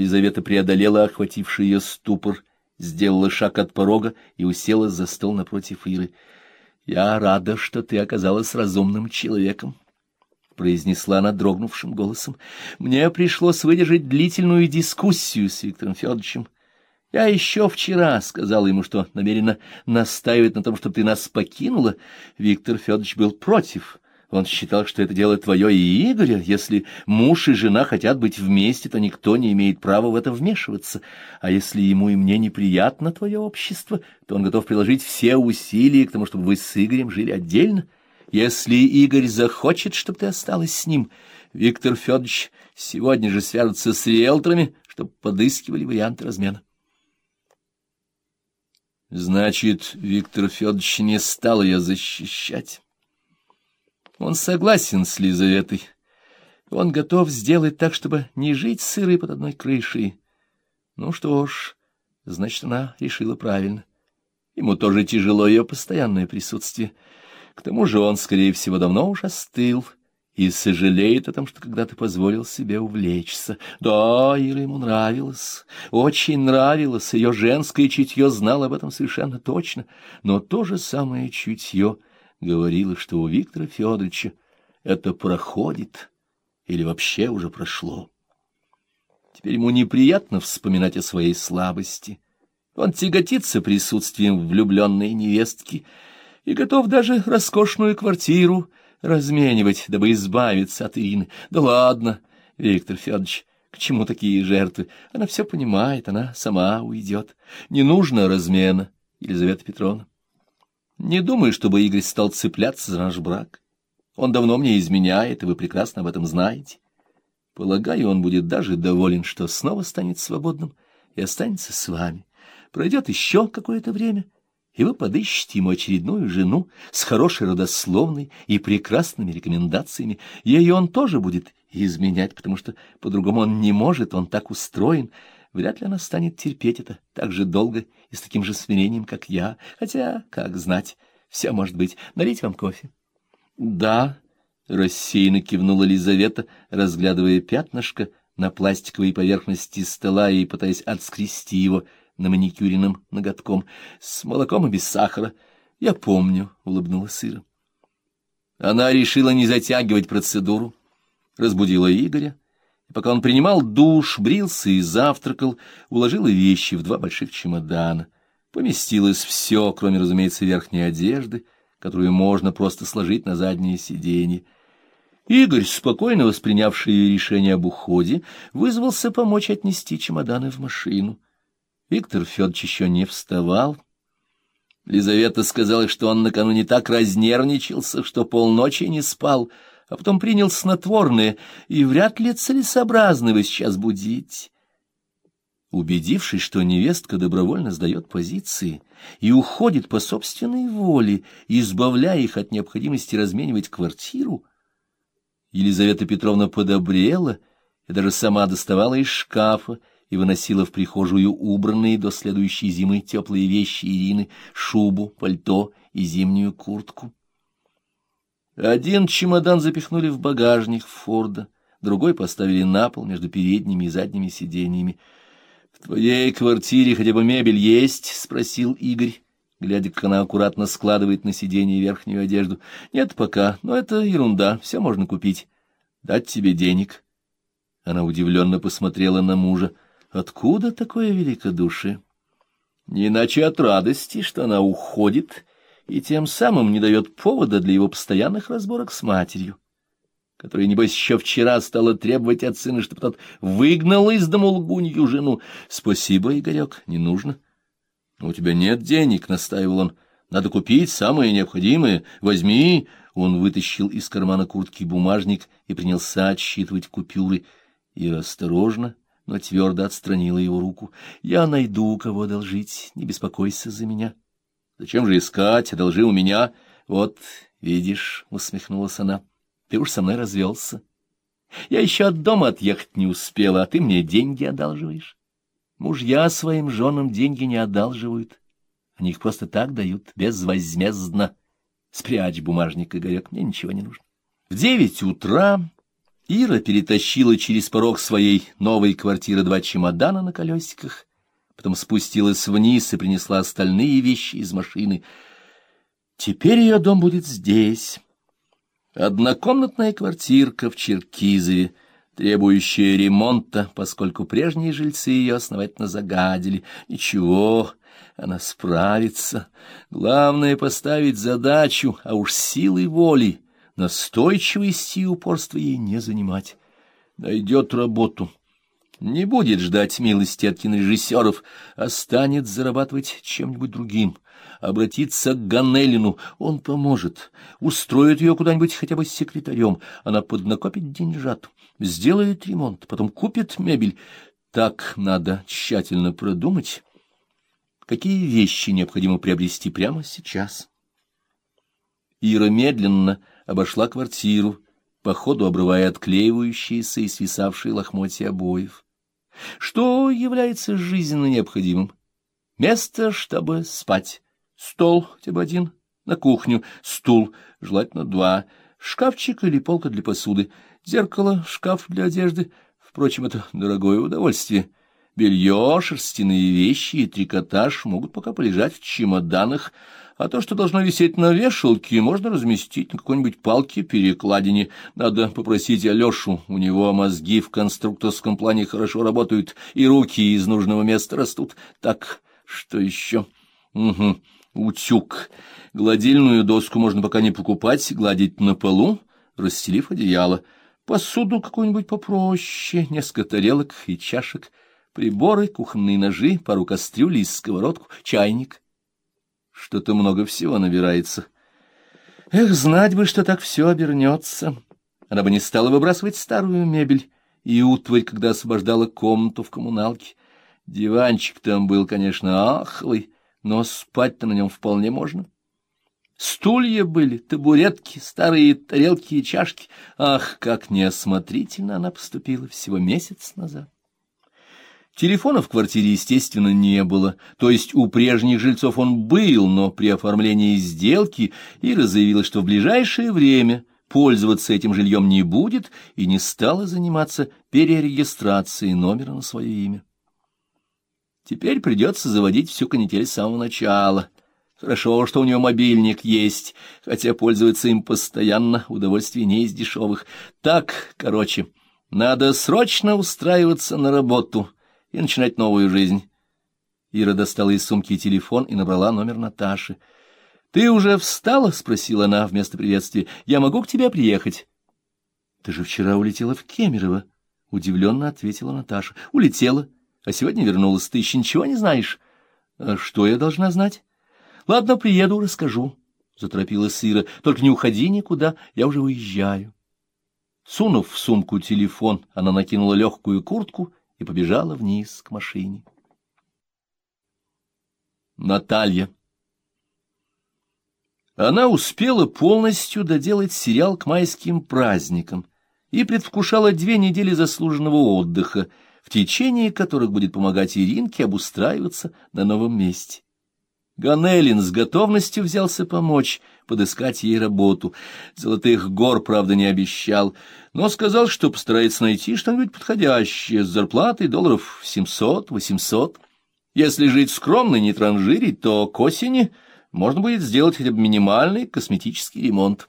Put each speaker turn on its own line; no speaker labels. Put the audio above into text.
Лизавета преодолела охвативший ее ступор, сделала шаг от порога и уселась за стол напротив Иры. — Я рада, что ты оказалась разумным человеком, — произнесла она дрогнувшим голосом. — Мне пришлось выдержать длительную дискуссию с Виктором Федоровичем. Я еще вчера сказала ему, что намерена настаивать на том, чтобы ты нас покинула. Виктор Федорович был против. Он считал, что это дело твое и Игоря. Если муж и жена хотят быть вместе, то никто не имеет права в это вмешиваться. А если ему и мне неприятно твое общество, то он готов приложить все усилия к тому, чтобы вы с Игорем жили отдельно. Если Игорь захочет, чтобы ты осталась с ним, Виктор Федорович сегодня же свяжется с риэлторами, чтобы подыскивали варианты размена. Значит, Виктор Федорович не стал ее защищать. Он согласен с Лизаветой. Он готов сделать так, чтобы не жить с Ирой под одной крышей. Ну что ж, значит, она решила правильно. Ему тоже тяжело ее постоянное присутствие. К тому же он, скорее всего, давно уж остыл и сожалеет о том, что когда-то позволил себе увлечься. Да, Ира ему нравилась, очень нравилась, ее женское чутье знало об этом совершенно точно, но то же самое чутье говорило, что у Виктора Федоровича это проходит или вообще уже прошло. Теперь ему неприятно вспоминать о своей слабости. Он тяготится присутствием влюбленной невестки и готов даже роскошную квартиру разменивать, дабы избавиться от Ирины. Да ладно, Виктор Федорович, к чему такие жертвы? Она все понимает, она сама уйдет. Не нужно размена, Елизавета Петровна. Не думаю, чтобы Игорь стал цепляться за наш брак. Он давно мне изменяет, и вы прекрасно об этом знаете. Полагаю, он будет даже доволен, что снова станет свободным и останется с вами. Пройдет еще какое-то время — и вы подыщете ему очередную жену с хорошей родословной и прекрасными рекомендациями. Ей он тоже будет изменять, потому что по-другому он не может, он так устроен. Вряд ли она станет терпеть это так же долго и с таким же смирением, как я. Хотя, как знать, все может быть. Налить вам кофе? — Да, — рассеянно кивнула Лизавета, разглядывая пятнышко на пластиковой поверхности стола и пытаясь отскрести его — на маникюренным ноготком, с молоком и без сахара. Я помню, — улыбнулась сыра. Она решила не затягивать процедуру, разбудила Игоря, и пока он принимал душ, брился и завтракал, уложила вещи в два больших чемодана. Поместилось все, кроме, разумеется, верхней одежды, которую можно просто сложить на заднее сиденье. Игорь, спокойно воспринявший решение об уходе, вызвался помочь отнести чемоданы в машину. Виктор Федорович еще не вставал. Лизавета сказала, что он накануне так разнервничался, что полночи не спал, а потом принял снотворное, и вряд ли целесообразно его сейчас будить. Убедившись, что невестка добровольно сдает позиции и уходит по собственной воле, избавляя их от необходимости разменивать квартиру, Елизавета Петровна подобрела и даже сама доставала из шкафа и выносила в прихожую убранные до следующей зимы теплые вещи Ирины, шубу, пальто и зимнюю куртку. Один чемодан запихнули в багажник Форда, другой поставили на пол между передними и задними сиденьями. — В твоей квартире хотя бы мебель есть? — спросил Игорь, глядя, как она аккуратно складывает на сиденье верхнюю одежду. — Нет пока, но это ерунда, все можно купить. Дать тебе денег. Она удивленно посмотрела на мужа. Откуда такое великодушие? Не иначе от радости, что она уходит и тем самым не дает повода для его постоянных разборок с матерью, которая, небось, еще вчера стала требовать от сына, чтобы тот выгнал из дому лгунью жену. Спасибо, Игорек, не нужно. У тебя нет денег, — настаивал он. Надо купить самое необходимое. Возьми. Он вытащил из кармана куртки бумажник и принялся отсчитывать купюры. И осторожно, но твердо отстранила его руку. — Я найду, кого одолжить, не беспокойся за меня. — Зачем же искать, одолжи у меня. — Вот, видишь, — усмехнулась она, — ты уж со мной развелся. Я еще от дома отъехать не успела, а ты мне деньги одалживаешь. Мужья своим женам деньги не одалживают. Они их просто так дают, безвозмездно. Спрячь бумажник, Игорек, мне ничего не нужно. В девять утра Ира перетащила через порог своей новой квартиры два чемодана на колесиках, потом спустилась вниз и принесла остальные вещи из машины. Теперь ее дом будет здесь. Однокомнатная квартирка в Черкизове, требующая ремонта, поскольку прежние жильцы ее основательно загадили. Ничего, она справится. Главное — поставить задачу, а уж силой воли — Настойчивости и упорства ей не занимать. Найдет работу. Не будет ждать милости от кинорежиссеров, а станет зарабатывать чем-нибудь другим. Обратиться к Ганнелину, он поможет, устроит ее куда-нибудь хотя бы с секретарем, она поднакопит деньжат, сделает ремонт, потом купит мебель. Так надо тщательно продумать, какие вещи необходимо приобрести прямо сейчас. Ира медленно обошла квартиру, по ходу обрывая отклеивающиеся и свисавшие лохмотья обоев. Что является жизненно необходимым? Место, чтобы спать. Стол хотя бы один, на кухню, стул, желательно два, шкафчик или полка для посуды, зеркало, шкаф для одежды. Впрочем, это дорогое удовольствие. Белье, шерстяные вещи и трикотаж могут пока полежать в чемоданах, а то, что должно висеть на вешалке, можно разместить на какой-нибудь палке-перекладине. Надо попросить Алешу, у него мозги в конструкторском плане хорошо работают, и руки из нужного места растут. Так, что еще? Угу, утюг. Гладильную доску можно пока не покупать, гладить на полу, расстелив одеяло. Посуду какую-нибудь попроще, несколько тарелок и чашек, приборы, кухонные ножи, пару кастрюлей, сковородку, чайник — что-то много всего набирается. Эх, знать бы, что так все обернется. Она бы не стала выбрасывать старую мебель и утварь, когда освобождала комнату в коммуналке. Диванчик там был, конечно, ахлый, но спать-то на нем вполне можно. Стулья были, табуретки, старые тарелки и чашки. Ах, как неосмотрительно она поступила всего месяц назад. Телефона в квартире, естественно, не было, то есть у прежних жильцов он был, но при оформлении сделки Ира заявила, что в ближайшее время пользоваться этим жильем не будет и не стала заниматься перерегистрацией номера на свое имя. Теперь придется заводить всю канитель с самого начала. Хорошо, что у нее мобильник есть, хотя пользоваться им постоянно, удовольствие не из дешевых. Так, короче, надо срочно устраиваться на работу — и начинать новую жизнь. Ира достала из сумки телефон и набрала номер Наташи. — Ты уже встала? — спросила она вместо приветствия. — Я могу к тебе приехать? — Ты же вчера улетела в Кемерово, — удивленно ответила Наташа. — Улетела, а сегодня вернулась. Ты еще ничего не знаешь? А — Что я должна знать? — Ладно, приеду, расскажу, — заторопилась Ира. — Только не уходи никуда, я уже уезжаю. Сунув в сумку телефон, она накинула легкую куртку и побежала вниз к машине. Наталья Она успела полностью доделать сериал к майским праздникам и предвкушала две недели заслуженного отдыха, в течение которых будет помогать Иринке обустраиваться на новом месте. Ганелин с готовностью взялся помочь, подыскать ей работу. Золотых гор, правда, не обещал, но сказал, что постарается найти что-нибудь подходящее с зарплатой долларов семьсот-восемьсот. Если жить скромно и не транжирить, то к осени можно будет сделать хотя бы минимальный косметический ремонт.